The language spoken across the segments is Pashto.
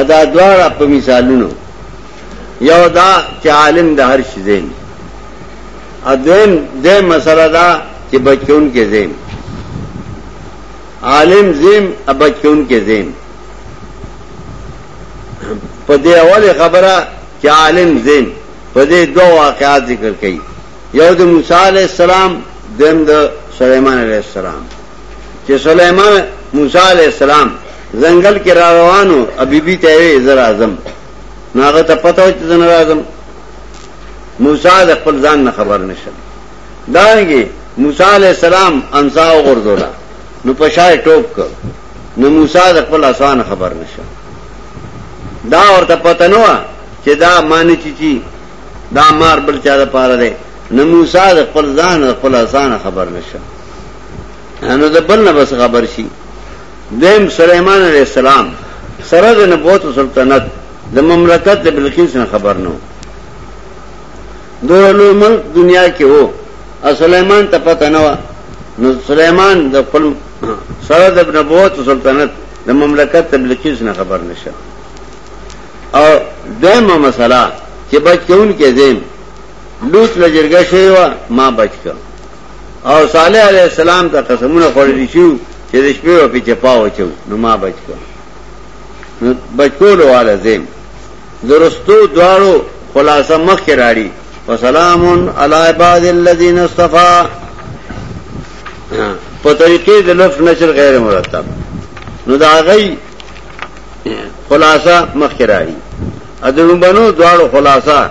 ادا دواړه په مثالونو یو دا چې عالم د هر شي زین ادوین د مسله دا چې بچون کې زین عالم زین ابچون کې زین په دې اوله خبره چې عالم زین په دې دوه واقعات ذکر کړي یو د موسی علی السلام دیم د سليمان علیه السلام چې سليمان موسی عليه السلام ځنګل کې را روانو ابي بي ته وي زر اعظم ناغه ته پته و چې زنه اعظم موسی د خپل ځان نه خبر نشه دانګي موسی عليه السلام انصا وګرځولا نو پښای ټوپ کړ نو موسی د خپل اسان خبر نشه دا ورته پته نه و چې دا معنی چی چی دا مار بل چا د پاره ده نو موسی د خپل ځان خپل اسان خبر نشه نو د بل نه بس خبر شي دیم سليمان عليه السلام سره د نبوت او سلطنت د مملکت د بلقیس نه خبر نو دوه لوی ملک دنیا کې وو او سليمان ته پته نه و نو سليمان د خپل سره د نبوت او سلطنت د مملکت د بلقیس نه خبر نشه او دیمه مسله چې بچون کې زم لوط لجرګه شوی و ما بچ کړ او صالح علیہ السلام ته قسمونه خوړل شو چې د شپې او په چپا وچو نو ما بچو نو بچولو والا زم درستو دواړو خلاصه مخ کې راړي وسلام علی عباد الذین اصطفى په طریقې د لفظ نشر غیر مرتب نو دا غي خلاصه مخ کې راړي ادرو بنو دواړو خلاصه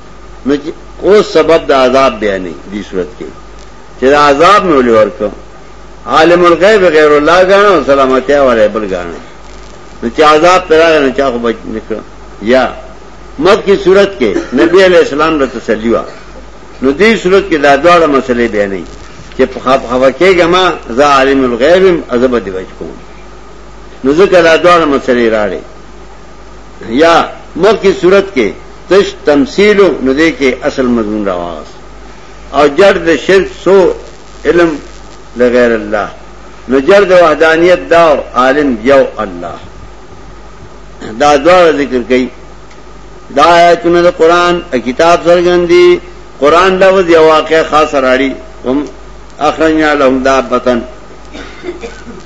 نو اوس سبب د عذاب بیانې دې صورت کې چې د عذاب نو لور کو عالم الغیب غیر الله غاڼه او سلامتی والے بل غاڼه نو چې عذاب پر هغه نه چا خو بچ نکړ یا مد کی صورت کې نبی علیہ السلام له تسلی وا نو دې صورت کې دا دواړه مسلې بیانې چې په خاپ خوا کېګه ما ز عالم الغیب عذاب دی وښکو نو ځکه دا دواړه مسلې راړي یا مخ کی صورت کې تش تمثيل نو دې کې اصل مضمون راواس او جړ د شرک سو علم لغیر الله نو جړ د وحدانیت دا عالم یو الله دا دوار ذکر کئی دا آیتون دا قرآن کتاب سرگن دی قرآن لفظ یا واقع خاص راڑی وم اخرجنا لهم دابتن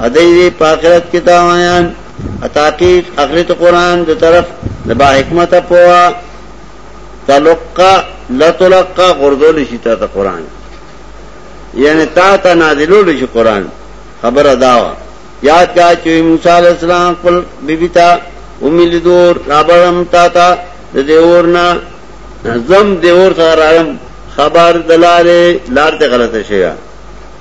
ادای دې په آخرت کې تاوان اتاقیق اخرت قران د طرف د با حکمت په تلقا لتلقا غردول شي تا ته قران یعنی تا ته نازلول شي قران خبره داوا یاد کا چې موسی علی السلام خپل بیبی تا امیل دور رابرم تا تا د دیورنا زم دیور سره خبر دلاله لار ته غلطه شوی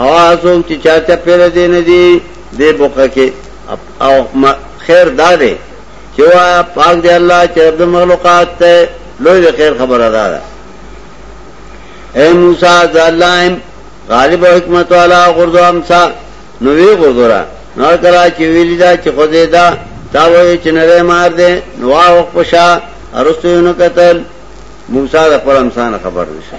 او اسوک چې چا چا پیره دی نه دی دې بوقه کې او خیر دا دی چې وا پاک دی الله چې رب مخلوقات ته لوی د خیر خبره ده اے موسی ذالایم غالب او حکمت والا غردو امسا نو وی غردورا نو کلا چې ویلی دا چې خو دې دا تا وې چې نره مار دې نو واو پښا ارستو نو قتل موسی د پر امسان خبر نشه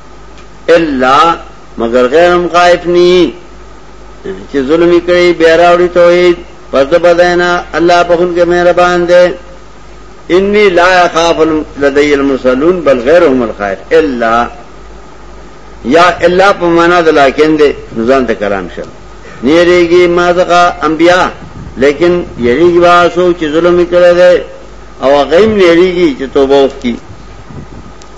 الا مگر غیر هم غائب نی چې ظلم کړي بیا راوړي توحید پس د بداینا الله په خون کې مهربان دی انی لا اخاف لدی المرسلون بل غیرهم الخائف الا یا الا په معنا د لکن دی نزان ته کلام شو نیریږي ما ځکه انبیا لیکن یریږي واسو چې ظلم کړي دی او غیم نیریږي چې توبه وکړي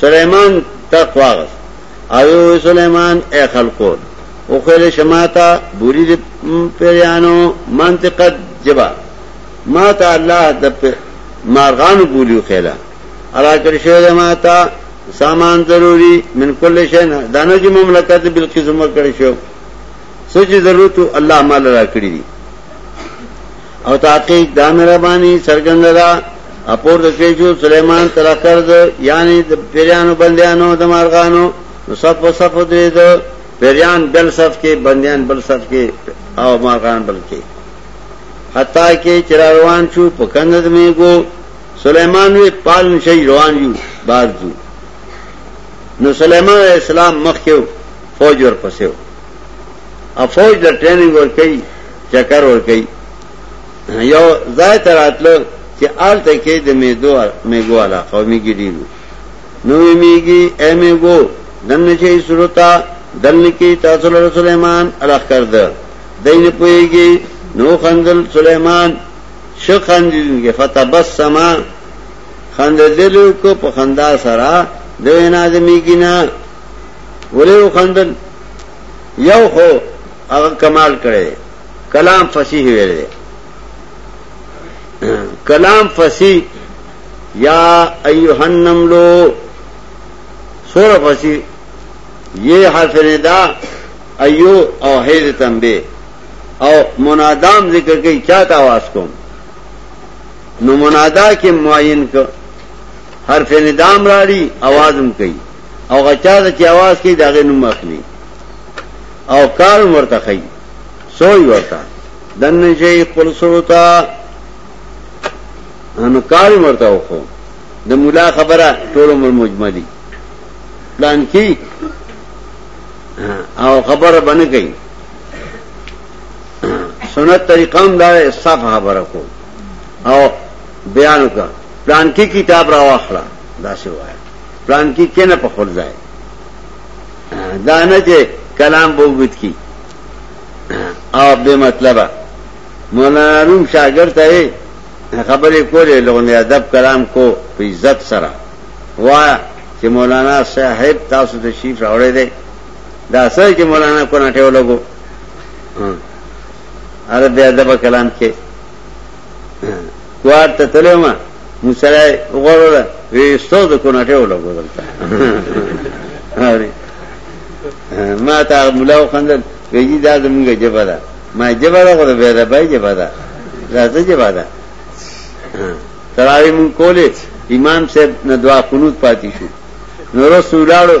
سلیمان تخت واغس اوی اوی سلیمان اے خلقو او خیل شماتا بوری دی پیریانو منطقت جبا ما تا اللہ د مارغانو بولیو خیلا علا کرشو دی ما تا سامان ضروری من کل شین دانو جی مملکت بلقی زمر کرشو سچ ضرورتو اللہ مال را کری دی او تحقیق دا مهرباني څرګنده ده اپور د کېجو سليمان تلکر د یعنی د پیرانو بندیانو د مارغانو نو صف په صف درې د پیران بل صف کې بندیان بل صف کې او مارغان بل کې حتا کې چر روان شو په کندد مې ګو سليمان وی پال نشي روان یو بازو نو سليمان عليه السلام مخ کې فوج ورپسې افوج د ټریننګ ور کوي چکر ور کوي یو ځای ته راتلو چې آلته کې د میدو میګو علاقه او میګي ډیرو نو میګي اې میګو دنه شي سرتا دنه کې تاسو له سليمان الخ کړ ده دین پويږي نو خندل سليمان شو خندل فتبسم خندل کو په خندا سره دوی نه د میګینا ولیو خندل یو خو هغه کمال کړي کلام فصیح ویل دی کلام فصیح یا ایها النمل سور فصیح یہ حرف ندا ایو او حید تنبی او منادام ذکر کئی چاہتا آواز کو نو منادا کے معین کو حرف ندام راڑی آوازم کئی او غچا ته چې आवाज کوي دا غي نوم اخلي او کار ورته خي سوی ورته دنه شي خپل سروتا ان کار ورته وخو د مولا خبره ټول عمر مجملي پلان کی او خبره باندې کوي سنت طریقه هم دا صف خبره کو او بیان کا پلان کی کتاب را واخلا دا څه وایي پلان کی کینه په خپل ځای دا نه چې کلام بوګت کی او به مطلب مولانا روم شاګرد ته خبرې کولې لغونی ادب کلام کو په عزت سره وا چې مولانا صاحب تاسو ته شیف راوړی دی دا سره چې مولانا کو نه ټیو لګو اره بیا ادب کلام کې کوار ته تللی وم نو سړی وغوړوله وی ستو د کوناټې ولګو دلته ما ته هغه ملا وخندل وی جی دا زمونږ ژبه ده ما ژبه ده خو د بېادبۍ ژبه ده دا څه ژبه ده تراوی مونږ کولې امام صاحب نه دعا قنوت پاتې شو نو رسول الله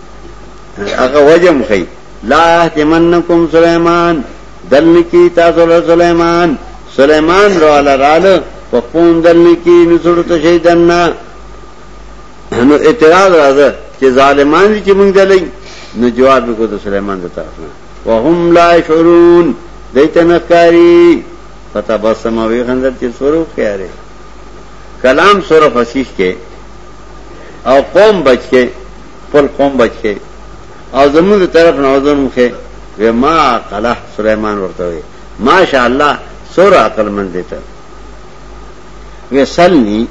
هغه وجم خي لا اهتمنکم سليمان دلن کی تاسو له سليمان سليمان رااله رااله په پون دلن کی نسړ ته شي دنا نو اعتراض راځه چې ظالمان دي چې موږ دلې نو جواب وکړو د سليمان د طرف نه وهم لا شعورون دیته نکاری پتا بس ما وی خندل چې سورو خیاره کلام سورو فصیح کې او قوم بچ کې خپل قوم بچ کې او زموږ طرف نه وزن مخه و ما قلا سليمان ورته وي ماشاء الله سور عقل مند دي ته وسلني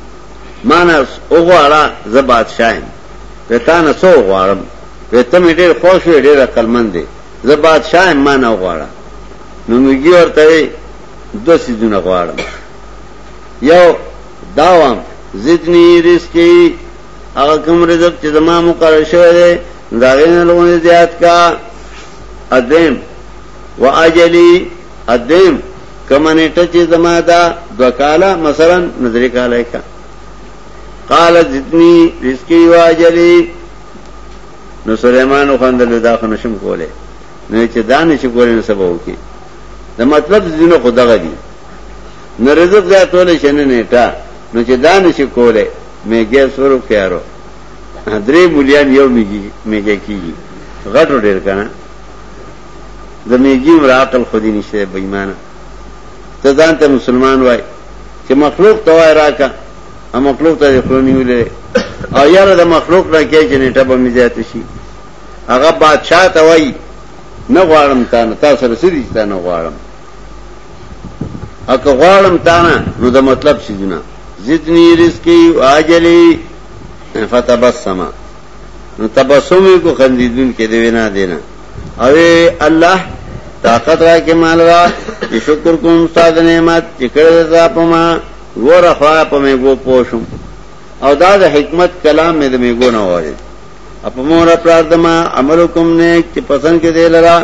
مانا اوغواړه ز بادشاہم وتا نه سو غواړم وته مې ډېر خوښ وې ډېر عقل مند دي ز بادشاہم مانا غواړه نو میږي ورته وي دو سيزونه غواړم یو داوام زدنی رزقی هغه کوم رزق چې زما مقرر شوی دی دا غینه لونه زیات کا ادم واجلی ادم کمنه ټه چې زما دا دوکاله مثلا نظر کاله کا قال جتنی رزقی واجلی نو سليمان خوندل دا خو نشم کوله نو چې دانه چې کوله نو سبا وکي دا مطلب دینه خدغه دی نو رزق ځاتول شنه نه تا نو چې دانه چې کوله میګه سو روپیا رو درې مليان یو میګي میګه کیږي غټو ډیر کنه د میګي ور عقل خودي نشته بېمانه ته ځان ته مسلمان وای چې مخلوق توای راکا ا مخلوق ته خلونی ولې او یاره د مخلوق نه کې چې نیټه به مزیات شي هغه بادشاہ توای نه غواړم تا نه تاسو رسېږي تا نه غواړم اکه غواړم تانا نو د مطلب سیدنا زدنی رزقی و آجلی فتبسما نو تبسمی کو خندیدون کې دی وینا دینا او الله طاقت را کې مال را چې شکر کوم استاد نعمت چې کړه دا پما ور خوا په مې ګو پوشم او دا د حکمت کلام مې د مې ګو نه وایي اپا مور اپلار دما عملو کم نیک چی پسند کے دے لرا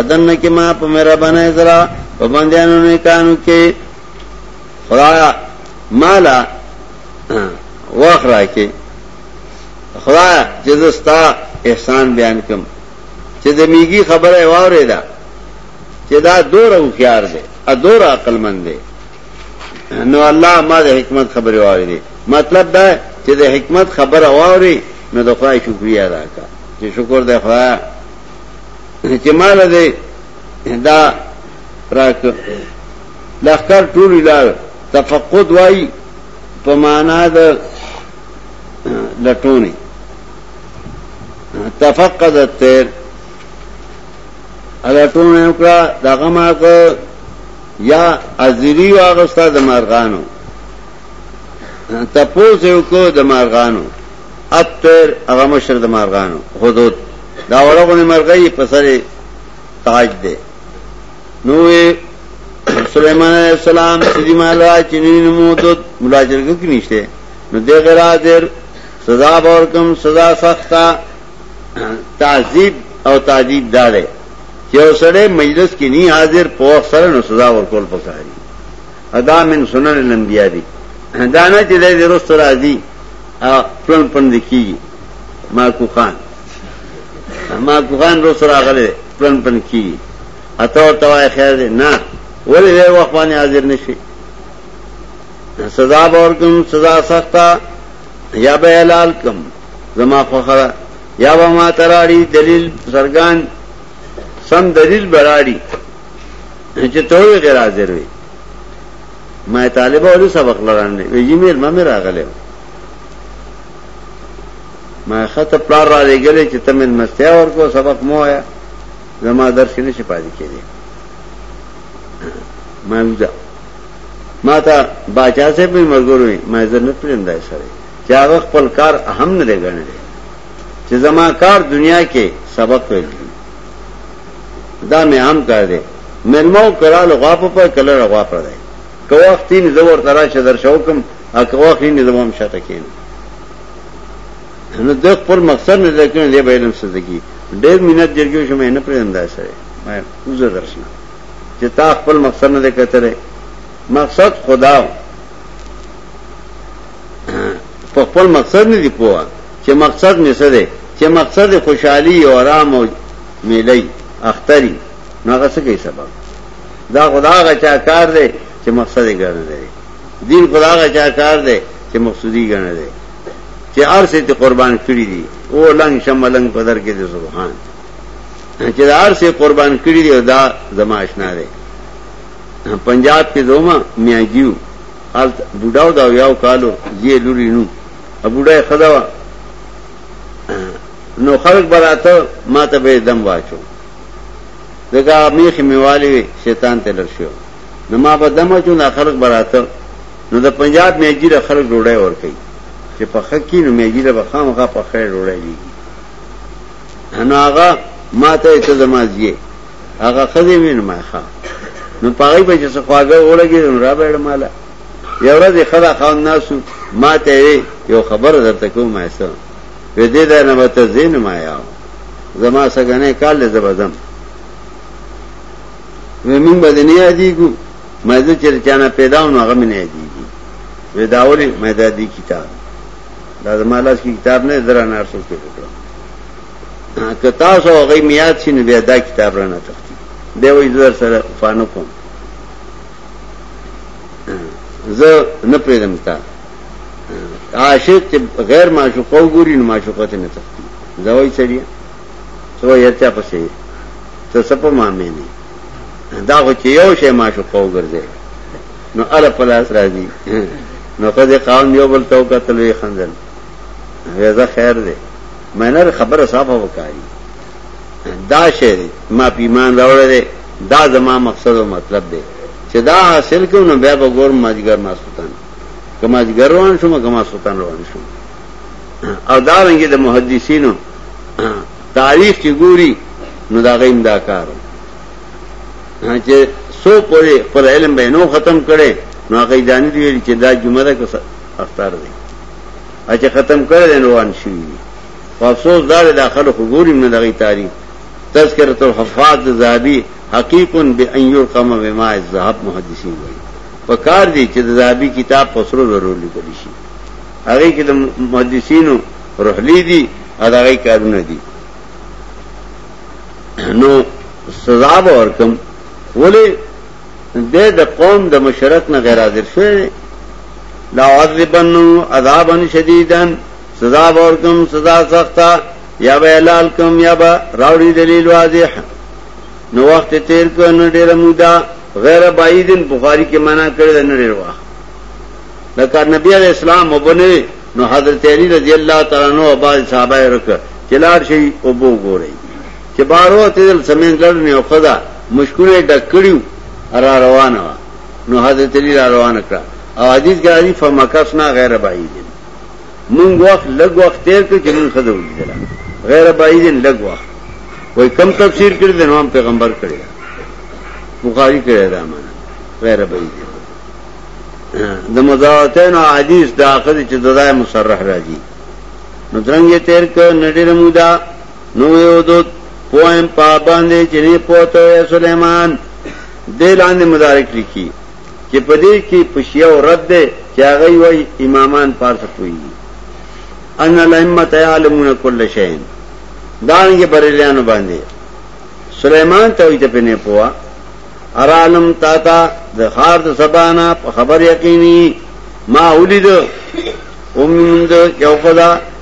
ادن کی ما پا میرا بنای ذرا پا بندیانو نیکانو کے خدایا مالا واخ را کے خدایا جزستا احسان بیان کم چی دا میگی خبر ہے واری دا چی دا دور او خیار دے ادور عقل مند دے نو الله ما د حکمت خبره واوري دي مطلب دا چې د حکمت خبره واوري نو د خدای شکریا ادا کا چې شکر د خدای چې مال دې دا راک لخر ټول لار تفقد وای په معنا د لټونی تفقد التیر لټونه وکړه دغه ماکه یا ازری واغستا د مارغانو تپوس یو کو د مارغانو اطیر هغه مشر د مارغانو حدود دا وړغونه مرغی په سر تاج دی نو سليمان عليه السلام چې دی مالا چې نو مودت ملاجرګ کې نشته نو دغه را دیر سزا ورکم سزا سخته تعذیب او تعذیب دا دی چې یو سړی مجلس کې نه حاضر په وخت سره نو سزا ورکول پکاري ادا من سنن الانبیاء دي دا نه چې دې رسول راځي پلن پند کیږي ماکو خان ماکو خان رسول راغله پلن پند کیږي اته او توای خیر دی نه ولې دې وخت باندې حاضر نشي سزا ورکم سزا سخته یا به حلال کم زما خوخه ده یا به ما تراړي دلیل سرګان سم دلیل براړي چې ته یې غیر حاضر وي ما طالب اوري سبق لرانه ویجی مې ما مې راغله ما خط پلار را لګلې چې تمن مستیا ورکو سبق مو آیا زما درس نه شي پاتې کېږي ما وځه ما ته باچا سه په مرګورې ما زنه پرندای سره چې هغه خپل کار اهم نه دی ګڼلی چې زما کار دنیا کې سبق ویل دي دا مې هم کار دی مېلمه او کړهلو غوا په پر کله غوا پر دی که وخت یې زه ورته راشه در شو کوم او که وخت یې زه هم شاته کېنم نو د خپل مقصد نه ځکه نه دی به علم څه ځکه ډېر مینت جرګیو شمه نه پرېږدم دا سره ما وزر درشنه چې تا خپل مقصد نه دی کتلی مقصد خدا و په خپل مقصد نه دی پوه چې مقصد می څه دی چې مقصد خوشحالي او آرام او میلې اختری نو هغه څه کوي سبب دا خدا غا چا کار دی چې مقصد یې ګڼل دی دین خدا غا چا کار دی چې مقصودی ګڼل دی چې ارسه ته قربان کړی دي او لنګ شملنګ په در کې دي سبحان چې دا ارسه قربان کړی دی دا زما آشنا دی پنجاب کې دوما میاجیو هلته بوډا و د اویاو کالو یې لوري نو بوډا یې ښځه وه نو خلک به راته ما ته به یې دم واچو ځکه میخې مې والې وې شیطان ته لر شو نو ما به دم اچو دا خلک به راته نو د پنجاب میجیره خلک ډوډۍ ورکوي چې په خه کې نو میجیره به خامخا په خیر ډوډۍ لیږي نو هغه ما ته ته زما زیه هغه خزه مين ما ښا نو پاغي په چې خواګه وړګي نو را بیړ مالا یو ورځ خدا خان ناسو ما ته وی یو خبر درته کوم ما سره وې دې دا نه وته زین ما یا زما سګنه کال له زبدم وې مونږ باندې نه یادې کو ما زه چې چانه پیدا نو هغه مې نه یادې کی وې دا ولې مې دا دی کتاب دا زما لاس کې کتاب نه درانه ارسو کې وکړه که تاسو هغه میاد شي نو بیا دا کتاب رانه تختی به وای زر سره فانو کوم زه نه پریدم تا عاشق چې غیر معشوق وګوري نو معشوقته نه تختی زوی چړي سو یرته پسې ته سپه ما مې نه دا خو چې یو شی معشوق وګرځي نو اره پلاس راځي نو قد قام یو بل تو قتل وی خندل ویزه خیر دی مینر خبره صافه وکاري دا شی دی ما پیمان راوړی دی دا زما مقصد او مطلب دی چې دا حاصل کوم نو بیا به ګورم ماجګر ما سلطان کما جګر روان شوم کما سلطان روان شوم او دا رنګه د محدثینو تاریخ چې ګوري نو دا غیم دا کار چې سو پورې پر علم به نو ختم کړي نو هغه ځان دی چې دا جمعه ده اختر دی اچھا ختم کړی دی روان شي خو افسوس دا دی دا خلکو ګوري نه دغه تاریخ تذکرۃ الحفاظ ذهبی حقیق بان یلقم بما الذهب محدثین وایي پکار دی چې د ذهبی کتاب پسرو ضرور لیکل شي هغه کې د محدثینو رحلی دي اداغي کارونه دي نو سزا به ورکم ولې ده ده قوم ده مشرک نه غیر حاضر شوی ده لا عذبنو عذابا شدیدا سزا ورکم سزا سختا یا به حلال کم یا به راوړي دلیل واضح نو وخت تیر کو نه ډیر مودا غیر بعیدن بخاری کې معنا کړی ده نه ډیر وخت لکه نبی علیہ السلام وبنه نو حضرت علی رضی الله تعالی عنہ او بعض صحابه رکړه چلار شي او بو ګوري چې بهر ووتېدل، څه منځ لرنه یوه ښځه مشکونه یې ډک کړي وو، راروانه وه، نو حضرت علي راروانه کړه او حدیث کې راځي، فمکثنا غیر بعید، موږ وخت لږ وخت تېر کړ چې موږ ښځه ولیدله، غیر بعید لږ وخت، وایي کوم تفسیر کړی دی؟ نو هم پیغمبر کړی ده، بخاري کړی ده، معنا غیر بعید د مضاوتین او حدیث د عقد چې ددای مصرح راځي نو درنګ یې تېر کړ نډېره موده نو ویو دود پوهم پابندې چې نه پوته یا سلیمان دې لاندې مدارک لیکي چې په دې کې پښیا او رد ده چې هغه وی امامان پارت پوي ان الائمه تعلمون کل شی دانګه بریلیانو باندې سلیمان ته وي ته پنه پوا ارالم تا تا د خار د سبانا په خبر یقیني ما ولید اومند یو خدا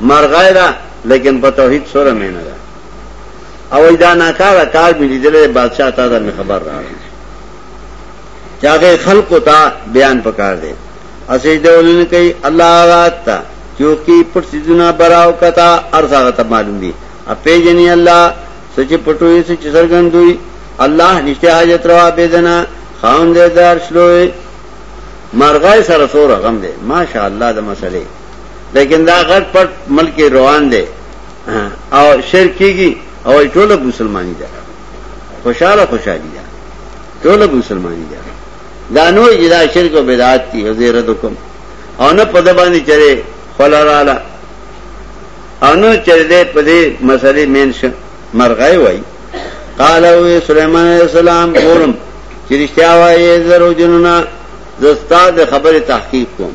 مرغای ده لیکن په توحید سره مې نه ده او دا ناکاره کار مې لیدلې بادشاہ تا ته خبر راغی چې هغه خلکو ته بیان پکار دی اسې دې ولنه کوي الله رات ته چونکی پټ سيزونه براو کتا ارزاغه ته معلوم دي اپې جنې الله سچ پټوي سچ سرګندوي الله نشته حاجت روا بيدنا خاوند دار شلوي مرغای سره سور غم دي ماشاءالله د مسلې لیکن دا غټ پټ ملک روان دی او شر کیږي او ټول مسلمانۍ ده خوشاله خوشالي ده ټول مسلمانۍ ده دا نو اجدا شرک او بدعت دي او زیرت کوم او نه په دبانې چره خلاراله او نه چره دې په دې مسلې مینش مرغای وای قال او سليمان عليه السلام ګورم چې رښتیا وایي زرو جنونه زستاد خبره تحقیق کوم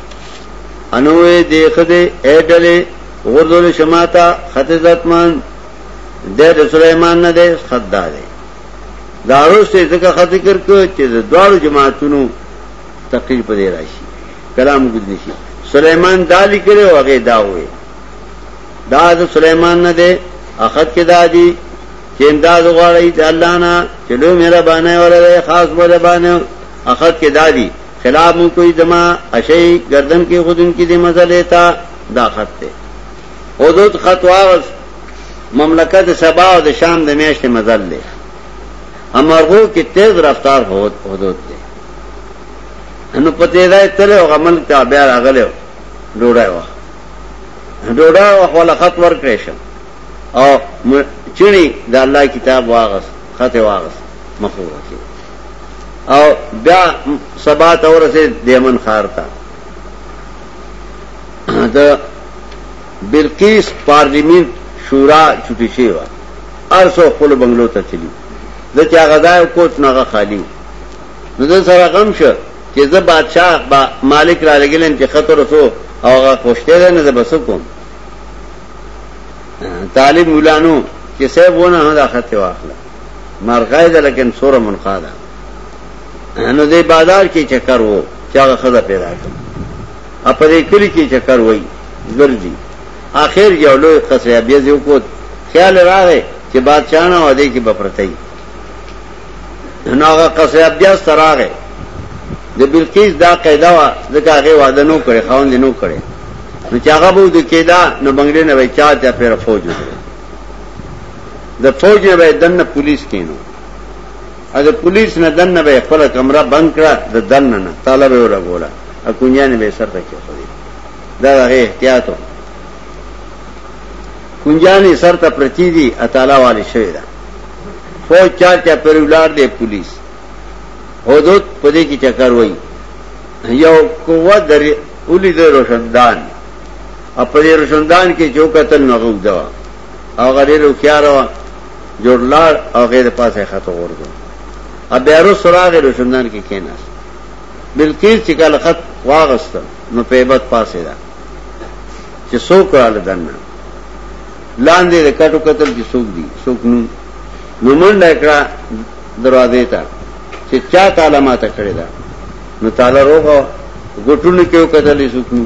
انوې دې خدای اې ډلې غردول شماتا خط عزتمن دې د سليمان نه دې خط دارې دارو سے ځکه خط ذکر کو چې د دوړو جماعتونو تقریر پدې راشي کلام ګذ نشي سليمان دالی کړي او هغه دا وې دا د سليمان نه دې اخد کې دادی چې امداد غواړي د الله نه چې لوی مهربانه ورته خاص مهربانه اخد کې دادی خلاف مو کوئی زما اشئی گردن کې خودن کې دې مزه لیتا دا خط ته حدود خط واغس مملکت سبا او د شام د میاشتې مزل دی امرغو کې تیز رفتار هوت حدود دی نو پته راي تل او غمل ته بیا راغلو ډوډای وا ډوډای او خپل خط ورکړې شم او چړي د الله کتاب واغس خط واغس مخوره کې او بیا سبا ته ورسې د یمن خار ته د بلقیس پارلیمنت شورا چټی شي وا ارسو خپل بنگلو ته چلی د چا غدای کوټ نه خالی نو د سره غم شو چې زه بادشاہ با مالک را لګلم چې خطر وسو او هغه خوشته ده نه زه بس کوم طالب مولانو چې سه ونه هدا خطه واخله مرغای ده لیکن سوره منقا ده نو دې بازار کې چکر وو چې هغه خزه پیدا کړ ا په دې کلی کې چکر وای ګرځي اخر یو لوی قصه بیا یو کو خیال راغی چې بادشاہ نه و دې کې بپرتای نو هغه قصه بیا ستراغه د بلقیس دا قاعده وا ځکه هغه وعده نو کړي خاوند نو کړي نو چې هغه بو د کېدا نو بنگلې نه وای چا ته پیر فوج د فوج نه به دن نه پولیس کینو ا د پولیس نه دن نه به خپل کمره بند کړه د دن نه طالب ولا ګولا ا کونجان به سر ته کې خوري دا هغه احتیاط و کونجان سر ته پرتی دي اتالا والی شوی دا فوج چار چا پر ولار دی پولیس حدود پدې کې چکر وای یو قوت در اولی د روشندان او په دې رشندان کې جو قتل نه غوږ دا او غړي روخيار او جوړلار او غیر پاسه خطو ورغو ا بیارو سراغ رشندان کې کیناس بلکیز چې کله خط واغست نو په بد پاسه دا چې سو کړه دنه لاندې د کټو قتل کې سوق دي سوق نو نو من لیکړه دروازې ته چې چا تعالی ما ته کړی دا نو تعالی روغه ګټونو کې وکړلې سوق نو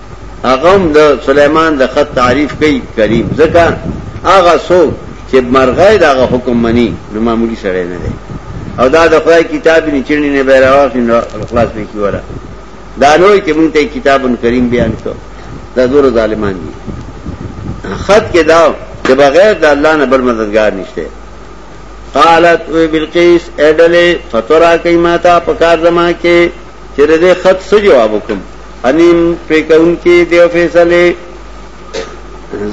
هغه هم د سليمان د خط تعریف کوي کریم ځکه هغه څوک چې مرغای دا حکم مني نو معمولی سره نه دی او دا د خدای کتاب نه چرنی نه بیراوخ نو خلاص به کیوره دا نوې چې مونږ ته کتابن کریم بیان کو دا زور ظالمان دي خط کې دا چې بغیر د الله نه بل مددگار نشته قالت وی بالقیس اډلې فتورا کای ماتا پکار زما کې چې د دې خط څه جواب وکم انیم پریکون کې دی فیصله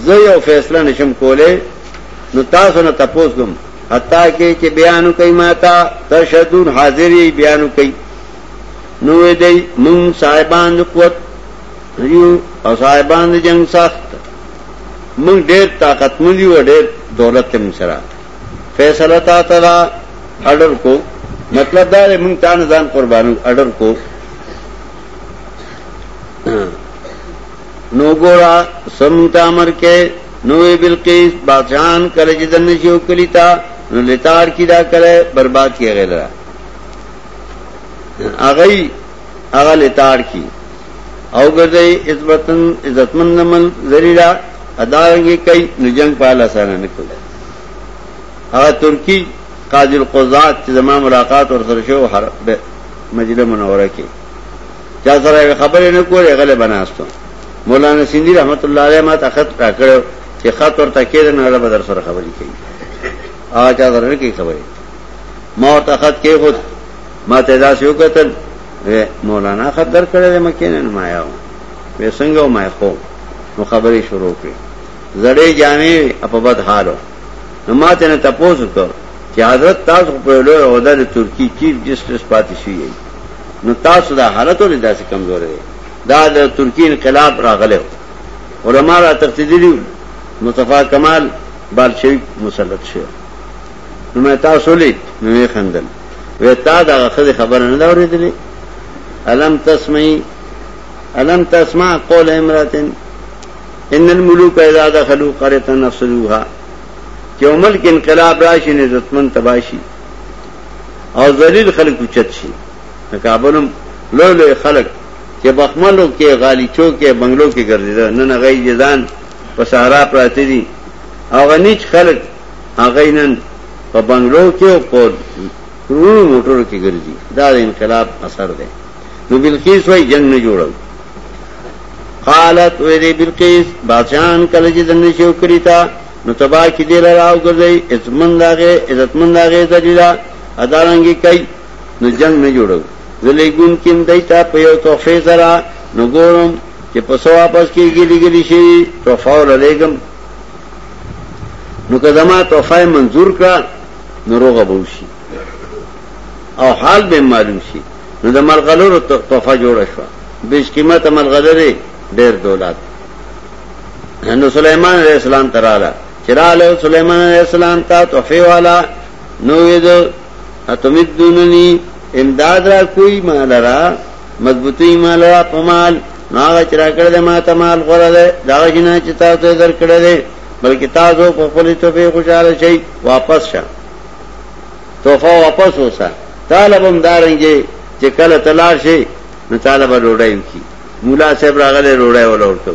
زه یو فیصله نشم کوله نو تاسو نه تاسو کوم حتی کې چې بیان کوي ماتا تشدون حاضری بیان کوي نو دې مون صاحبان قوت یو او صاحبان جنگ سخت مون ډېر طاقت ملي و ډېر دولت مون سره فیصله تا ته دا اډر کو مطلب دا دی مونږ تا نه ځان قربانو اډر کو نو ګورا سم تا امر کې نوې بلقیس بادشاہان کله چې دنه شو کلی تا نو لتار کی دا کله برباد کې غیر هغه هغه لتار کی او ګرځي عزتمن عزتمن نمل ذلیلا ادا یې کوي نو جنگ پاله سره نه کوي هغه ترکی قاضی القضات چې زما ملاقات ورسره شو هر مدینه منوره کې چا سره خبرې نه کولې غلې بناستو مولانا سیندی رحمت الله علیه ما ته خط راکړو چې خط ورته کېره نه له بدر سره خبرې کوي هغه چا سره نه کوي خبرې ما ورته خط کې خود ما ته دا شو کتل مولانا خط در کړې مکه نه ما یاو وې څنګه ما خو نو خبرې شروع کړې زړې جامې وي او په بد حال و. نو ما ترې تپوس وکړ چې حضرت تاسو په یو لوی عهده د ترکي چیف جسټس پاتې شوي یئ، نو تاسو دا حالت ولې داسې کمزوری دی؟ دا د ترکي انقلاب راغلی و، علما راتښتېدلي وو، مصطفی کمال بالشویک مسلط شوی و. نو ما تاسو ولید؟ نو ویې خندل. ویې تا د هغه ښځې خبره نه ده اورېدلې؟ الم تسمعي الم تسمع قول امرأة؟ ان الملوک اذا دخلوا قريه نفسدوها چې عمل کې انقلاب راشي نه عزتمن تباشي او ذلیل خلک اوچت شي کابلم لوی لوی خلک چې بخملو کې غالیچو کې بنگلو کې ګرځیدل نن هغه جزان په صحرا پراته دي او غنیچ خلک هغه نن په بنگلو کې او په روڼو موټرو کې ګرځي دا د انقلاب اثر دی نو بلقیس وای جنگ نه جوړو قالت وې دې بلقیس بادشاہان کله چې دنه شو کړی تا نو تبا کې دې لراو ګرځي عزتمن داغه عزتمن داغه ذلیلا ادارنګي کوي نو جنگ نه جوړو زلې ګون کیم دایتا په یو تحفه سره نو ګورم چې په سو واپس کېږي لګلی شي تحفه ولېګم نو که زما تحفه منظور کړه نو روغه بوشي او حال به معلوم شي نو د ملغلرو تحفه جوړه شو بیش قیمت ملغلره ډیر دولت نو سليمان عليه السلام تراله چراله سليمان عليه السلام ته تحفه والا نو ید اتمدوننی امداد را کوئی مال را مضبوطی مال را پمال ناغه چرا کړل ما ته مال غره ده دا جنا چې تاسو در کړل بلکې تاسو په خپل توفیق خوشاله شئ واپس شئ تحفه واپس اوسه طالب هم دارنګې چې کله تلار شي نو طالب ډوډۍ وکي مولا صاحب راغله ډوډۍ ولا ورکو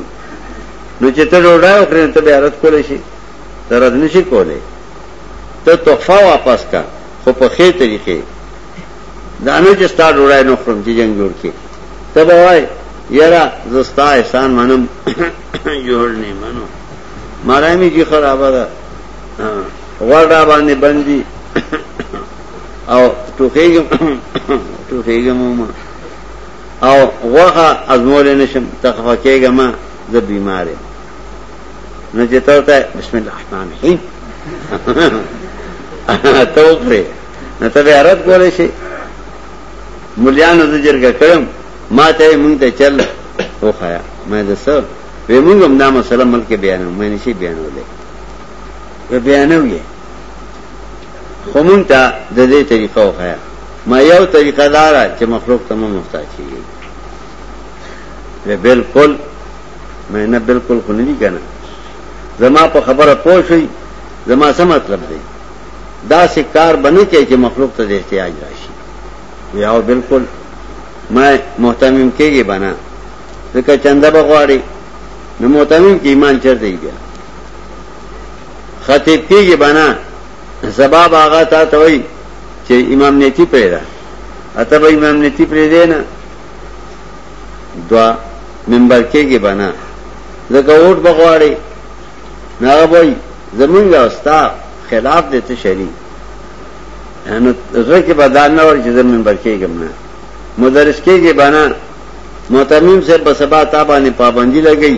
نو چې ته ډوډۍ وکړې ته به رد کول شي ته رد نشي کولای ته تحفه واپس کا خو په خې طریقې دانه چې ستا ډوډۍ نو خرم چې جنگ جوړ کې ته به وای یرا زستا احسان منم جوړ نه منو مارای می جی خرابه ده غړ را باندې بندي او ټوخېږم ټوخېږم او غوخه ازمول نه شم تخفه کېږم زه بیمار یم نو چې ته ته بسم الله الرحمن الرحیم ته وکړې نو ته به عرب کولې شي مليانو د جرګه کړم ما ته مونږ ته چل وخایا مې د سر وې مونږ هم دا مسله ملک بیانو مې نشي بیانولې و بیانو یې خو مونږ ته د دې طریقه وخایا ما یو طریقه دارا چې مخلوق ته مونږ محتاج شي وی بالکل مې نه بالکل خو نه دي کنه زما په خبره پوه شئ زما څه مطلب دی دا سه کار بنه کې چې مخلوق ته د احتیاج راشي یا بالکل ما محتمم کېږي بنا ځکه چنده بغواړي نو محتمم کې ایمان چر دی بیا خطیب کیږي بنا زبا باغا تا ته وای چې امام نیتی پرې ده اته به امام نیتی پرې دی نه دوا منبر کېږي بنا زکه ووټ بغواړي نه وای زمونږ اوستا خلاف دې ته شری نو زه کې بدل نه ور چې زمون برکېږم نه مدرس کېږي بنا معتمم سے بسبا تابانه پابندی لګئی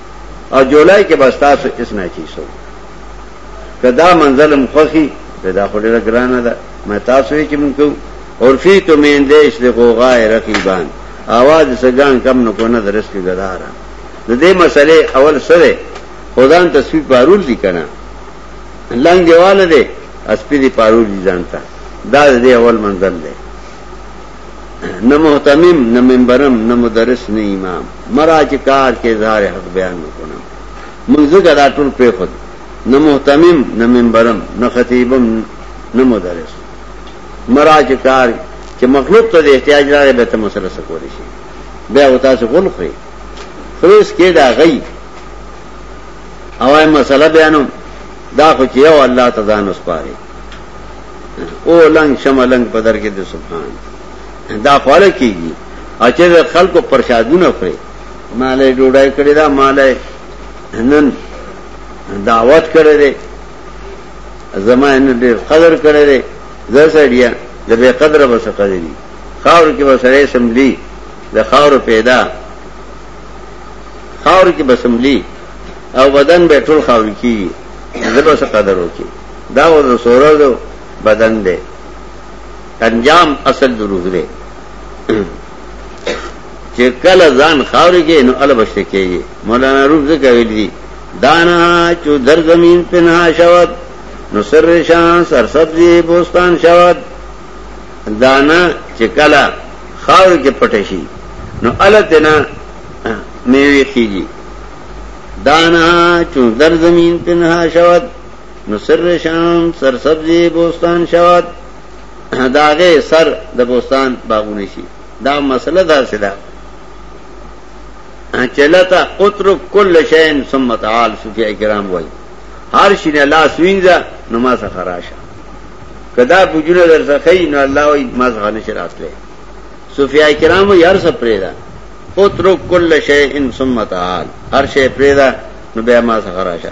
او جولای کې بس تاسو اس نه چی سو کدا منزلم خوخي پیدا خوري ګرانه ده مې تاسو یې چې مونږ کو اور فی تو مین دیش دے غوغا رقیبان آواز سگان کم نو کو نظر اس کی گدارا نو دے مسئلے اول سرے خدان تصویر پارول دی کنا لنگ دیوال دے اسپی دی پارول دی جانتا دا دے اول منزل دے نه محتمم نه منبرم نه مدرس نه امام مرا چې کار کې اظهار حق بیان وکړم موږ زګه دا ټول په خود نه محتمم نه منبرم نه خطیبم نه مدرس مرا چې کار چې مخلوق ته د احتیاج راغی به ته مسله سکولی شي بیا وتا څه غول خوري خروس کې دا غي اوای مسله بیانوم دا خو چې یو الله تعالی نو سپاره او لنګ شمه لنګ په در کې د سبحان دا خواله کیږي اچې د خلکو پرشادونه کړې مالې ډوډۍ کړې دا مالې نن دعوت کړې ده زمانه ډېر قدر کړې ده زه سړیا د به قدر بس قدرې خاور کې وسره سملی د خاور پیدا خاور کې بسملی او بدن به ټول خاور کی زبر څه قدر وکي دا و د سوره د بدن دی انجام اصل د روح دی چې کله ځان خاورې کې نو ال بشته کېږي مولانا روح ځکه ویل دي دانا چې در زمين په نه شوت نو سر شان سر سبزي بوستان شوت دانا چې کله خاور کې پټ شي نو ال تنا میوي کېږي دانا چې در زمين په نه شوت نو سر شام سر سبزی بوستان شواد داغه سر د بوستان باغونه شي دا مسله دا سده چلتا اترک کل شین ثم تعال صوفیا کرام وای هر شي نه لاس وینځه نو ما څخه راشه کدا بوجونه در څخه نو الله وای ما څخه نشه راتله صوفیا کرام وای هر څه پرې ده اترک کل شین ثم تعال هر شي پرې ده نو بیا ما څخه راشه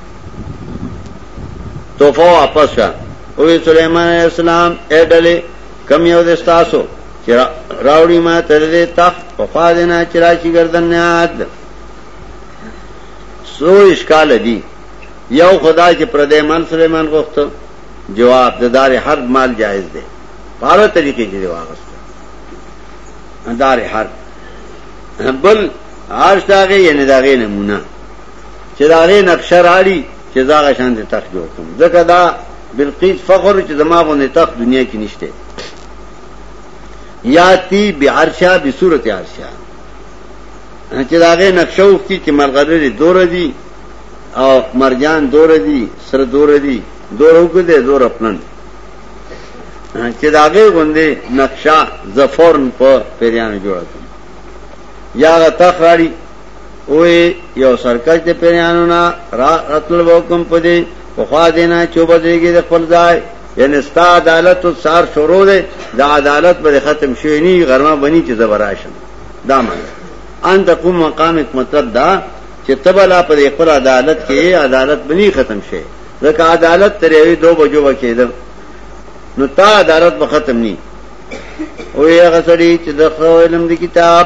توفه واپس شا اوی سلیمان علیہ السلام اے ڈلے کم یو دستاسو چرا راوڑی ما تردے تخ پخوا دینا چرا چی گردن نیاد سو اشکال دی یو خدا چې پردې مال سليمان غوښته جواب د دار هر مال جائز دی په هغه طریقې چې واغست دار هر بل عرش داغه یعنی داغه نمونه چې دا غي نقشه راړي چې دا غشان دې تخت جوړ کوم ځکه دا بلقیس فخر چې دماغو نه تخت دنیا کې نشته یاتی بعرشا بصورت عرشا چې دا غي نقشه وکړي چې مرغلري دور دي او مرجان دور دي سر دور دي دور وګدې دور خپلن چې دا غي غوندې نقشه زفورن په پیریان جوړه یا غ تخاری اوې یو سرکش د پیرانو نه را راتل وکم پدې په خوا دینا چوبدېږي د خپل ځای یعنی ستا عدالت او سار شروع ده د عدالت پر ختم شوی نه غرمه بنی چې زبراشم دا معنی ان تقوم مقام مطلب دا چې تبلا پر خپل عدالت کې عدالت بنی ختم شي ځکه عدالت تر یوې دو بجو وکیدم نو تا عدالت به ختم ني او هغه سړي چې د علم د کتاب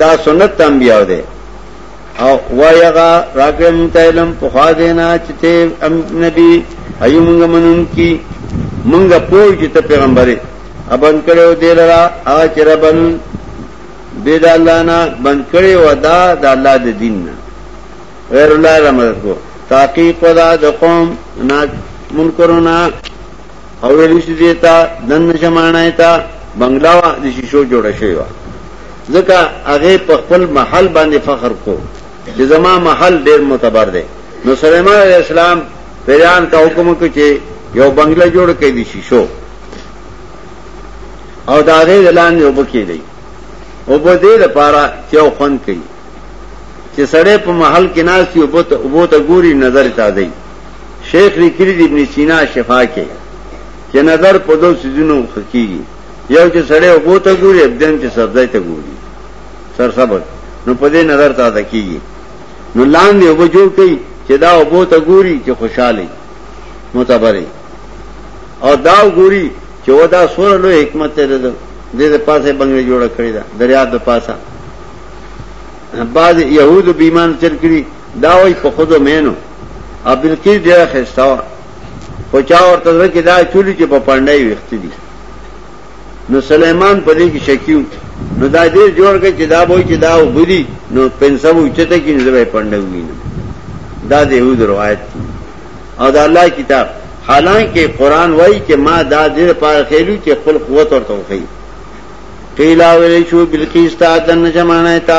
دا سنت ته انبیاء دی او وایغه راکړه مونږ ته علم په خوا دینا چې ته نبی ایو مونږ منون کی مونږ پوه چې ته پیغمبرې ابن کړو دی لرا هغه چې ربن بيد الله نه بند کړي ودا د الله د دین نه غیر الله رحمت کو تحقیق ودا د قوم نا منکرونه او ویلی شو دیتا دن شمانای تا بنگلاوا د شیشو جوړه شوی وا ځکه هغه په خپل محل باندې فخر کو چې زما محل ډیر معتبر دی نو سليمان عليه السلام پیران ته حکم وکړ چې یو بنگله جوړ کړي د شیشو او دا غي اعلان یو بکی دی او په دې لپاره چې او خوند کوي چې سړی په محل کې ناس یو بوت او بوت ګوري نظر تازه شیخ لیکلی دی ابن سینا شفا کې چې نظر په دوه سيزونو خکېږي یو چې سړی وبو ته ګوري ابدن چې سبزی ته ګوري سرسبز نو په دې نظر ته تکیږي نو لاندې وبو جوړ کړي چې دا وبو ته ګوري چې خوشاله متبري او دا ګوري چې ودا سور له حکمت ته ده دې د پاسه بنگلې جوړ کړی دا دریا د پاسه بعض يهود بیمان چل کړی دا وای په خود مینو او بلقیس ډیره خسته و خو چا ورته زړه کې دا چولی چې په پنډه یې ویخت دي نو سلیمان په دې کې شکیو نو دا دې جوړ کړ چې دا وای چې دا وبدي نو پنځه وو چته کې نه به پنډه وینم دا د یو روایت دی او دا الله کتاب حالانکه قران وای چې ما دا دې پر خېلو چې خپل قوت ورته وخی قیلا ویلی شو بلقیس تا دن جمانه تا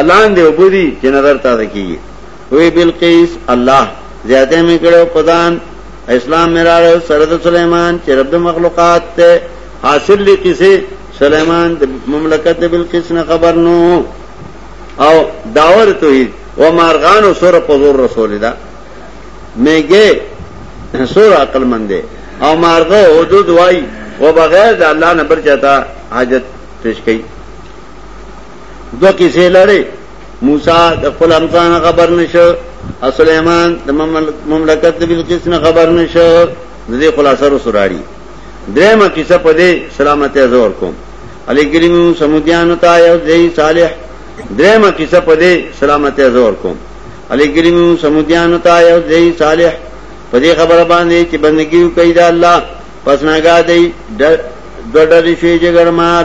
الان دی وبدی چې نظر تازه کیږي وی بلقیس الله زیاته مې کړو پدان اسلام میراله سره د سليمان چې رب مخلوقات ته حاصل لیکي سي سليمان د مملکت د بلقیس نه خبر نو او داور توحید و مارغان سره په زور رسول دا میګه سور عقل مندې او مارغه حدود وای و بغیر د الله نه بر چاته حاجت پیش کړي دو کیسې لري موسی د خپل امکان خبر نشو او سليمان د مملکت د بلقیس نه خبر نشو د دې خلاصه رو سراړي درېمه کیسه په دې سلامته زور کوم علی کریم سمودیان تا یو ځای صالح درېمه کیسه په دې سلامته زور کوم علی کریم سمودیان تا یو ځای صالح په دې خبره باندې چې بندگی کوي دا الله پس ناګا دی ډډه شي جګړمار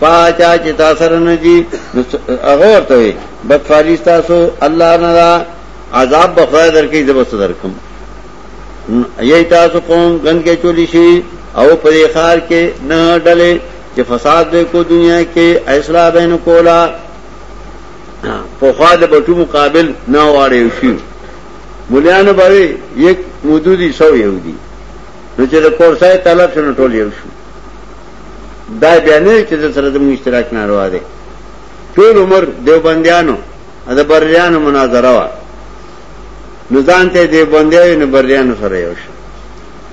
پاچا چې تاسو سره نه دي هغه ورته وي بدفعلی تاسو الله نه دا عذاب به خدای درکې زبر صدر کوم یی تاسو قوم غن کې چولی شي او په خار کې نه ډلې چې فساد به کو دنیا کې اصلاح بین کولا په خوا د بټو مقابل نه واړې شي مليانو باندې یک مودودي سو يهودي نو چې د کورسای طلب شنو ټول یو شو دا بیا نه چې د سره زموږ اشتراک ناروا دی ټول عمر دیوبندیانو د بریانو مناظره وا نو ځان ته دیوبندیانو نه بریانو سره یو شو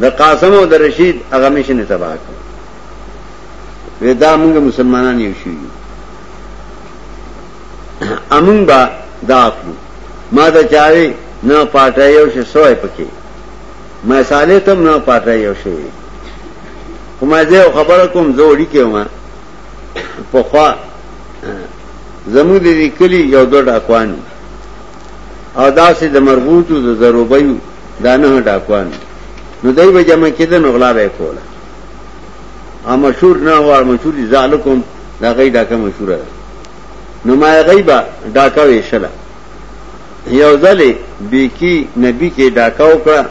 د قاسم او د رشید هغه مشنه تباہ کړ ودا موږ مسلمانان یو شو امون با دا اخلو ما دا چاوي نه پاټه یو شو سوې پکې ما ساله تم نه پاتای یو شی خو ما زه خبره کوم زه وړي کېم په خوا زموږ د کلی یو دوه ډاکوان او داسې د مربوطو د ضروبیو دا نه ډاکوان نو دای به جمع کېده نو غلا به کوله ا مشهور نه و مشهور ځالکم دا غي ډاکه مشهور ده نو ما غیبا ډاکه ویشله یو ځل بیکی نبی کې ډاکا وکړه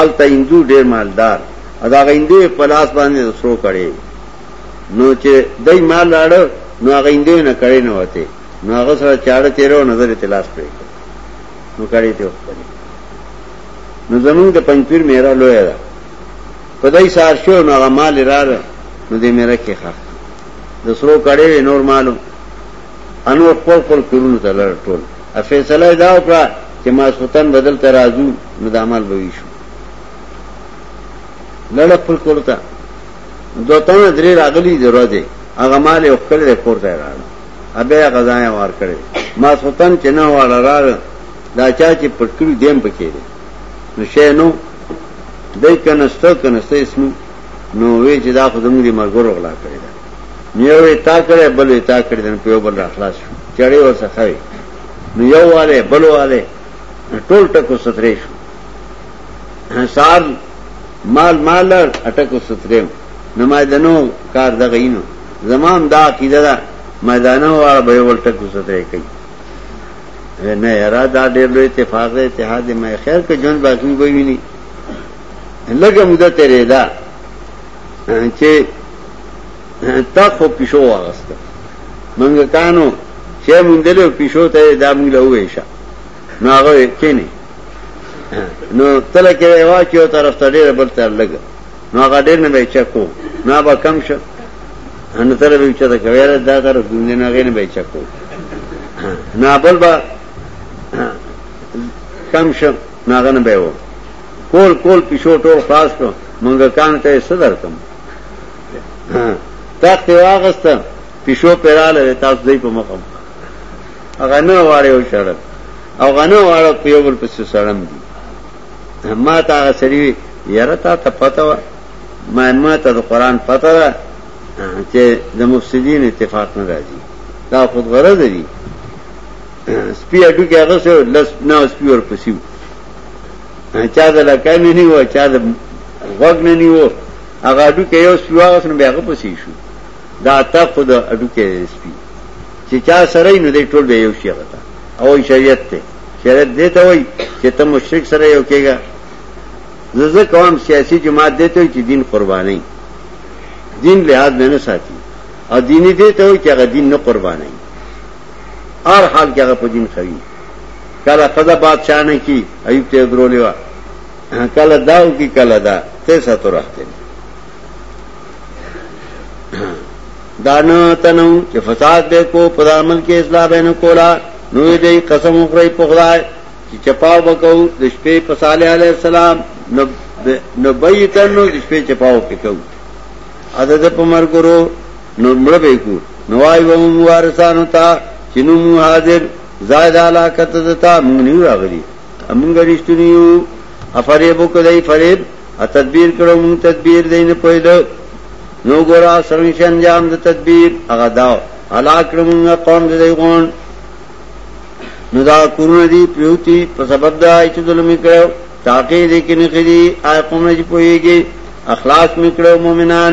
آلته هندو ډیر مالدار ادا غیندو په لاس باندې سرو کړي نو چې دای مال لاړ نو هغه هندو نه کړي نه وته نو هغه سره چاړه تیرو نظر تلاش پرې نو کړي ته خپل نو زمونږ د پنځپیر میرا لوی ده په دای سار شو نو هغه مال راړ نو دې میرا کې ښه د سرو کړي نور مالو انور خپل خپل کورونو ته لړ ټول فیصله دا وکړه چې ماسوتن بدل ته راځو نو د عمل به ویشو لړ خپل کور ته دو تنه درې راغلي ضرورت دی هغه مال یو کړی دی کور ته راغل ابه غذا یې وار کړی ماسوتن چې نه واړه راغ دا چا چې پټکړي دیم پکې دی نو شې نو دای کنه ست کنه ست اسمو نو وی چې دا خو زموږ مرګ ورغلا کړی نیوې تا کړې بلې تا کړې دنه په یو بل راخلاص شو چړې ورڅخه وي نو یو والے بل والے ټول ټکو سترې شو سال مال مال اٹکو سترې نو ما دنو کار دغه اینو زمام دا عقیده ده میدانو والا به ول ټکو سترې کوي نه یرا دا ډېر لوی اتفاق دی اتحاد مې خیر کې جون باقی وي ویني لګه مدته ریدا چې تا خو پښو واغسته منګه کانو چې مونږ دلو پښو ته دا مونږ له وې شه نو هغه کینی نو تل کې واچو طرف ته ډېر بل تر لګ نو هغه ډېر نه به چکو نو به کم شو ان تر به چې دا کوي دا تر دنیا نه غین به چکو نه بل با کم شو نه غنه به وو کول کول پیشو ټول خلاص کړ منګکان ته څه درکم تخت واغست پیشو پیراله تاسو دې په مخم هغه نه واره او شړل او غنه واره په یو بل پسې سړم دي ما ته هغه سړي یاره تا ته پته و ما ما ته د قران پته ده چې د مفسدین اتفاق نه راځي دا خود غرض دي سپی اډو کې هغه سره لس نه سپی ور پسیو چا د لکه نه نیو چا د غوږ نه نیو هغه اډو کې یو سپیواغس نو بیا هغه پسې شو دا تا خود اډو کې سپی چې چا سره نو دې ټول به یو شي هغه او شریعت ته شریعت دې ته وای چې ته مشرک سره یو کېږي زه کوم سیاسي جماعت دې ته چې دین قرباني دین لحاظ نه ساتي او دیني دې ته وای چې هغه دین نه قرباني هر حال کې هغه په دین خوي کله خدا بادشاہ نه کی ایوب ته درولې وا کله داو کی کله دا ته ساتو راخته دانه تنو چې فساد به کو په عمل کې اصلاح بینه کولا نو دې قسم وکړی په خدای چې چپاو وکاو د شپې په صالح علی السلام نو نو بیتنو د شپې چپاو وکاو عدد په مرګرو نو مړه به کو نو وای به مو وارثانو ته چې نو مو حاضر زائد علاقه ته دتا مونږ نه راغلي مونږ رښتونی یو افریبو کدی فریب ا تدبیر کړو مونږ تدبیر دین پویلو نو ګورا سرنش انجام د تدبیر هغه دا علاق کړو مونږ قوم دې غون نو دا کورونه دی پیوتی په سبب دا چې ظلم کړو تاکي دې کې نه خدي آی قوم نه پويږي اخلاص میکړو مؤمنان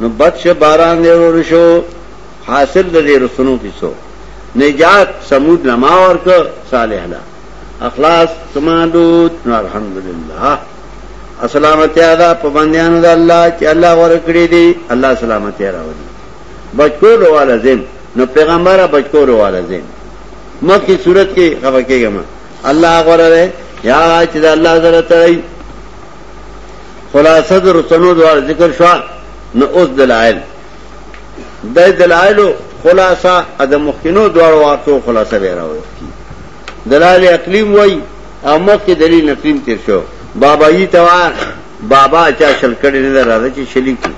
نو بد شه باران دی ورور شو حاصل د دې رسونو کیسو نجات سمود لما ورک صالح لا اخلاص سمالوت نو الحمدلله اسلامتی ادا په بندیانو د الله چې الله ورکړي دي الله سلامتی راوړي بچکول والا زم نو پیغمبر بچکول والا زم مکه صورت کې خبر کېږم الله غره یا چې الله زړه تړي خلاصه د رسنو دوار ذکر شو نو اوس دلایل د دلایلو خلاصه د مخکینو دوار واقعو خلاصه به راوړي دلایل عقلی وای او مخکې دلیل نقلیم تیر شو بابا یی توا بابا چا شل کړي نه راځي چې شلی کی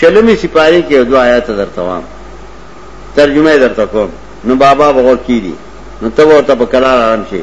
شلمی سپاری کې دوه آیات درته وام ترجمه درته کوم نو بابا بغور کی دي نو ته ورته په کلار آرام شي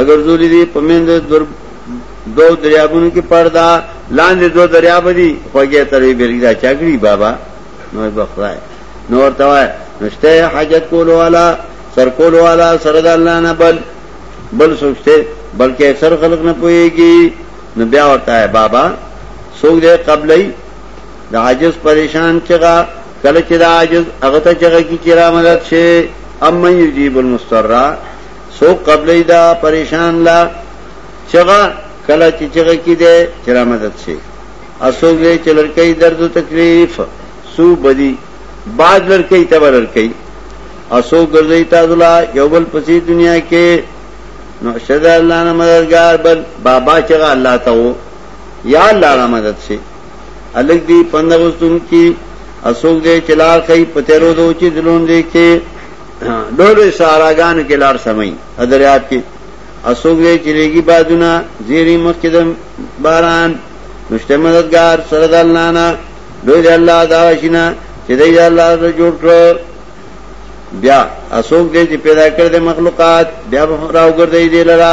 اگر زولی دی پمیند دور دو دریابونو کې پردا لاندې دو دریاب دي خوږه ترې بیرګدا چاګړي بابا نو بخړای نو ورته وای نشته حاجت کول والا سر کول والا سر د الله نه بل بل سوچته بلکې اکثر خلق نه پويږي نو بیا ورته ہے بابا سوګ دې قبلې د عاجز پریشان چغا کله چې د عاجز هغه ته چغا کی چې را مدد شي اما یجیب المسترا سو قبل دا پریشان لا چغا کلا چې چغه کې ده چې را مدد شي اسوګ دې چې لړکې درد او تکلیف سو بدی باز لړکې تبر لړکې اسو ګرځي تاسو لا یو بل پسې دنیا کې نو شد الله نه مددگار بل بابا چغا الله ته وو یا الله را مدد شي الګ دی پندغستون کی اسوګ دې چلار خی پتیرو دو چې دلون دې کې ډولو ساراګانو کې لار سمي ادریاب کې اسوګ دې چلیږي بادونه زیری مخ کې دم باران نشته مددگار سره د الله نه دوی د الله دا شینه چې دی الله سره جوړ کړو بیا اسوګ دې چې پیدا کړ دې مخلوقات بیا راو ګرځي دې لرا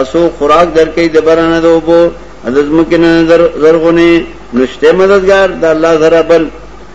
اسو خوراک درکې د برانه دوبو ازمکه نه زرغونه نشته مددگار د الله سره بل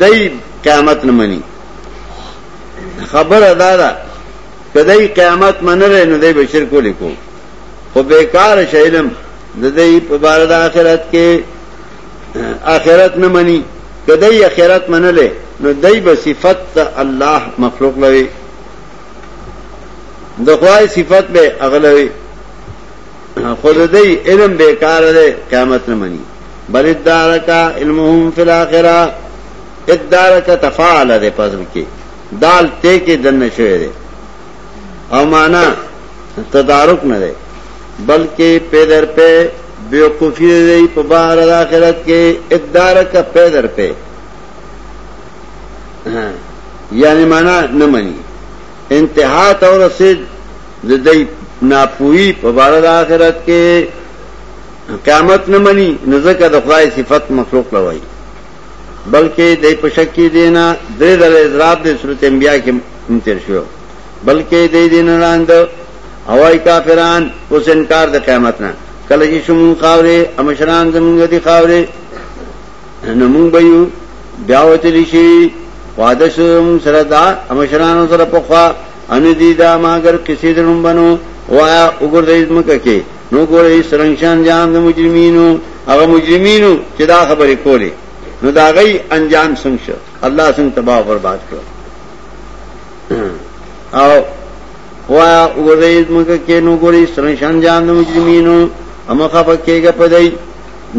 دای قیامت نه مني خبره دا ده کدی قیامت منره نه دی بشر کو لیکو خو بیکار شیلم د دې په بار د آخرت کې آخرت نه مني کدی آخرت منله نو دای به صفت الله مخلوق لوي د خدای صفت به اغلوي خود دی علم بیکار دی قیامت نه منی بل ادارکا علمهم فی الاخره ادارکا تفاعل دی پزل کې دال ته کې دنه شوی دی او معنا تدارک نه دی بلکې پیدر په بیوقوفی دی په بار د آخرت کې ادارکا پیدر په یعنی معنا نه منی انتها تور سید د دې ناپوهي په اړه د آخرت کې قیامت نه مني نو ځکه د خدای صفت مخلوق لوي بلکې د پشکی دینا درې ډلې اضراب د سورۃ انبیاء کې منتر شو بلکې د دین وړاند اوای کافران اوس انکار د قیامت نه کله چې شوم قاورې امشران زمونږ دي قاورې نو مونږ به یو بیا وتلی شي وعده شوم سره دا امشران سره په خوا ان دی دا ماګر کسی درون بنو وایا وګور د ازمکه کې نو ګورې سرنګشان جام د مجرمینو هغه مجرمینو چې دا خبرې کولې نو دا غي انجام څنګه شو الله څنګه تباہ او برباد کړ او وایا وګور د ازمکه کې نو ګورې سرنګشان جام د مجرمینو اما خفه کېګه پدای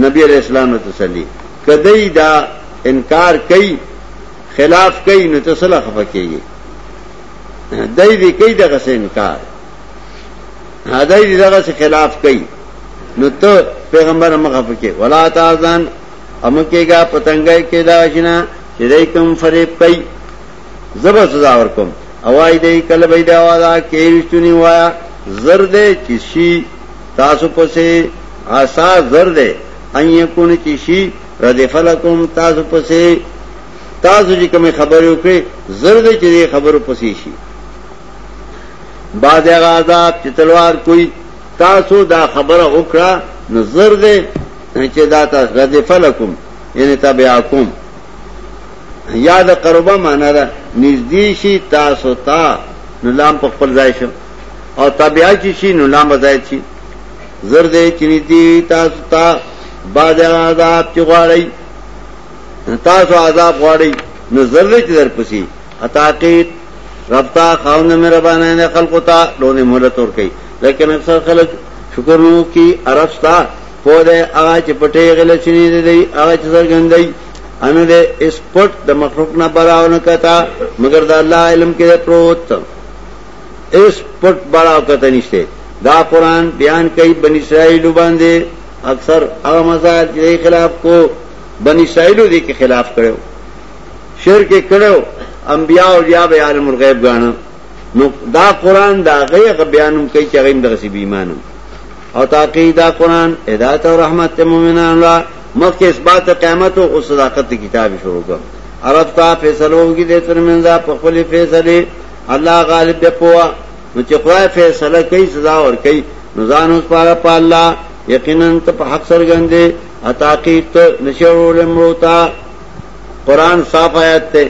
نبی علیہ السلام ته تسلی کدی دا انکار کوي خلاف کوي نو تسلا خفه کېږي دای دې کوي دغه څه انکار هداي دې دغه څه خلاف کوي نو ته پیغمبر مخه پکې ولا تازان امکهګه پتنګای کې دا شنه چې دای کوم فریب کوي زبر سزا ورکوم اوای دې کله به دا وادا کې رښتونی وایا زر دې چې شي تاسو پسې آسا زر دې ايې کونه چې شي رد فلکم تاسو پسې تاسو چې کومې خبرې وکړې زر دې چې دې خبرو پسې شي بعد هغه عذاب چې تلوار کوي تاسو دا خبره وکړه نو زر دې چې دا تاسو رد فلکم یعنی تبعکم یاد قربا معنا ده نږدې شي تاسو ته نو لام په خپل ځای شو او تبعا چې شي نو لام ځای شي زر دې چې نږدې تاسو ته بعد هغه عذاب چې غواړي نو تاسو عذاب غواړي نو ذره کې در پسی اتاقیت ربتا خاوند مې ربانه نه خلقو ته دونه مهلت ور کوي لیکن اکثر خلک شکر نو کی عرفتا په دې هغه چې پټې غل چینې دی هغه چې ګندای ان دې اس پټ د مخلوق نه براونه کتا مگر د الله علم کې پروت اس پټ براو کته نشته دا قران بیان کوي بنی اسرائیل باندې اکثر هغه مزار چې خلاف کو بنی اسرائیلو دې کې خلاف کړو شرک کړو انبیاء اولیاء به عالم الغیب غاڼه نو دا قران دا غیغ بیانوم کوي چې هغه د غسی بیمانو او تاکي دا قران هدایت او رحمت ته مؤمنان الله مخکې اثبات قیامت او صداقت کتاب شروع کړ عرب تا فیصلو کې د ترمنځ په خپل فیصله الله غالب دی پوا نو چې خدای فیصله کوي سزا ور کوي نو ځان اوس پاره په الله یقینا ته په حق سرګندې اتاقیق ته نشو لمړو تا قران صاف آیات ته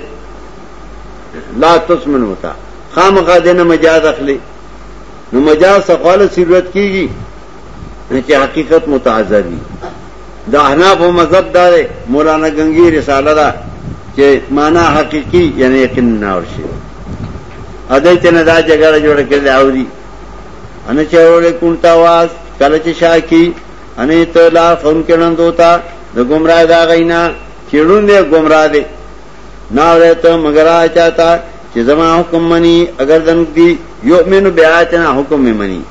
لا تسمن ہوتا خامخا دینه مجاز اخلي نو مجاز سقاله صورت کیږي چې حقیقت متعذر وي دا احناف او مذهب دا دی مولانا گنگی رساله دا چې معنا حقيقي یعنی یقین نه ورشي ا دې ته نه دا جګړه جوړه کړې اوري ان چې اورې کونتا واس کله چې شاکی انې ته لار خون کړن دوتا د گمراه دا غینا چړون دې گمراه دې نه ورته مگر چاته چې زما حکم منی اگر دن دی یؤمن بیاتنا حکم می منی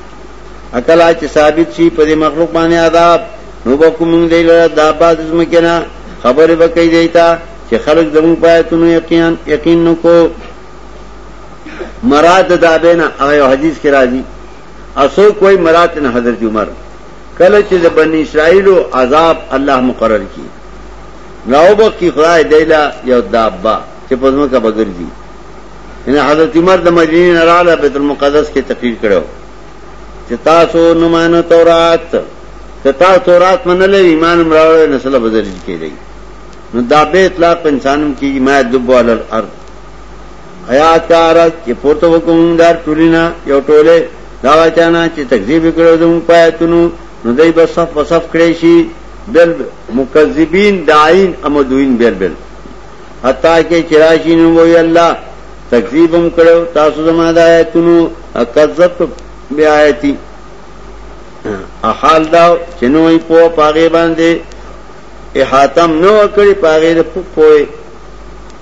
عقل اچ ثابت شي په دې مخلوق باندې عذاب نو بکوم دې لره دا باز زم کنا خبر وکي دیتا چې خلق زمو پاتونو یقین یقین نو کو مراد دا بنا او حدیث کې راځي او څوک وایي مراد نه حضرت عمر کله چې د بنی اسرائیلو عذاب الله مقرر کی راوبخ کی خدای دیلا یو دابا چې په ځمکه بګرځي ان حضرت عمر د مدینې نه رااله بیت المقدس کې تقریر کړو چې تاسو نه مانو تورات که تاسو تورات منلې ایمان مراوړې نسل بدل کیږي نو دا به اطلاق انسانم کې ما دبو علل ارض حیات کارت چې پورته وکوم دار ټولینا یو ټوله دا چانا چې تکذیب کړو زمو پاتونو نو دای بس صف په صف کړی شي بل مکذبین داعین امدوین بل بل حتا کې چرایشی نو وی الله تکذیب هم کړو تاسو زمو آیاتونو کذب بیا آیاتی احال دا چې نوې په پاغه باندې احاتم نو کړی پاغه په پوي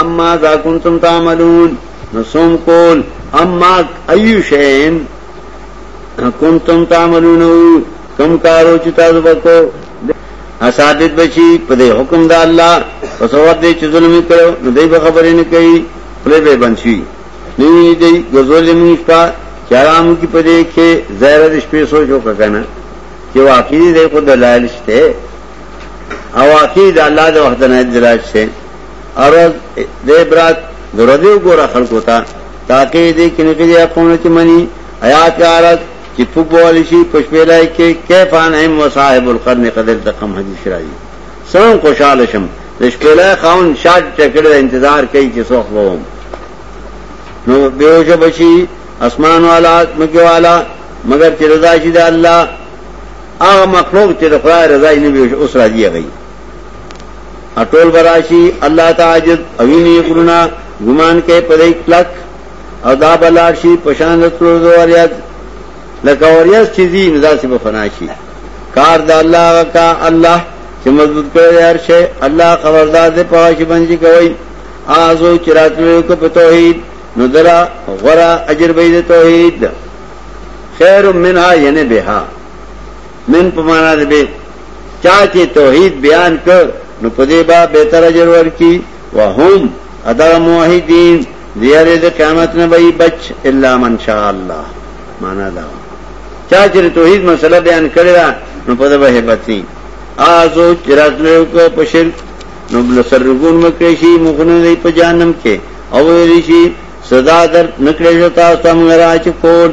اما ذا کنتم تعملون نسوم کول اما ایو شین کنتم تعملون کم کارو چې تاسو وکړو اساتید بچی په دې حکم د الله په څوار دې چې ظلم کړو نو دې به خبرې نه کوي پرې به بنشي نو دې غزول موږ په چارام کې په دې کې زهر د شپې سوچ وکړه کنه چې واقعي دې کو دلایل شته او واقعي د الله د وحدانیت دلایل شته ارز دې برات درځي وګوره خلکو ته تاکي دې کینې کې یا پونه چې منی آیات کا ارز چې په بول شي پښپېلای کې کیفان هم وصاحب القرن قدر د کم حدیث راځي سم خوشاله شم د شپېلای خاون شاټ ټکړه انتظار کوي چې څوخ ووم نو بیوش بشي اسمان والا مګي والا مگر چې رضا شي د الله هغه مخلوق چې د خدای رضا یې نه بیوش اوس راځي غي اټول براشی الله تعاجد اوینی غرونا ګمان کې پدې کلک او دا بلارشی پشان تلو دوریاز لکه اوریاز چې دی ندا سی په فنا شي کار د الله کا الله چې مضبوط کړی هر شی الله خبردار دې په شی باندې کوي آزو چراتلو کو په توحید نو درا غرا اجر به توحید خیر منها یعنی بها من په معنا ده به چا چې توحید بیان کړ نو په دې با به تر اجر ورکی وهم ادا موحدین دیاره د قیامت نه به بچ الا من شاء الله معنا دا چا چې توحید مسله بیان کړی دا نو په دې به hebat نه آزو چرات له کو په شرک نو بل سرګون مکه شي مخنه دی په جانم کې او ویل شي صدا در نکړې جو تاسو موږ راچ کوټ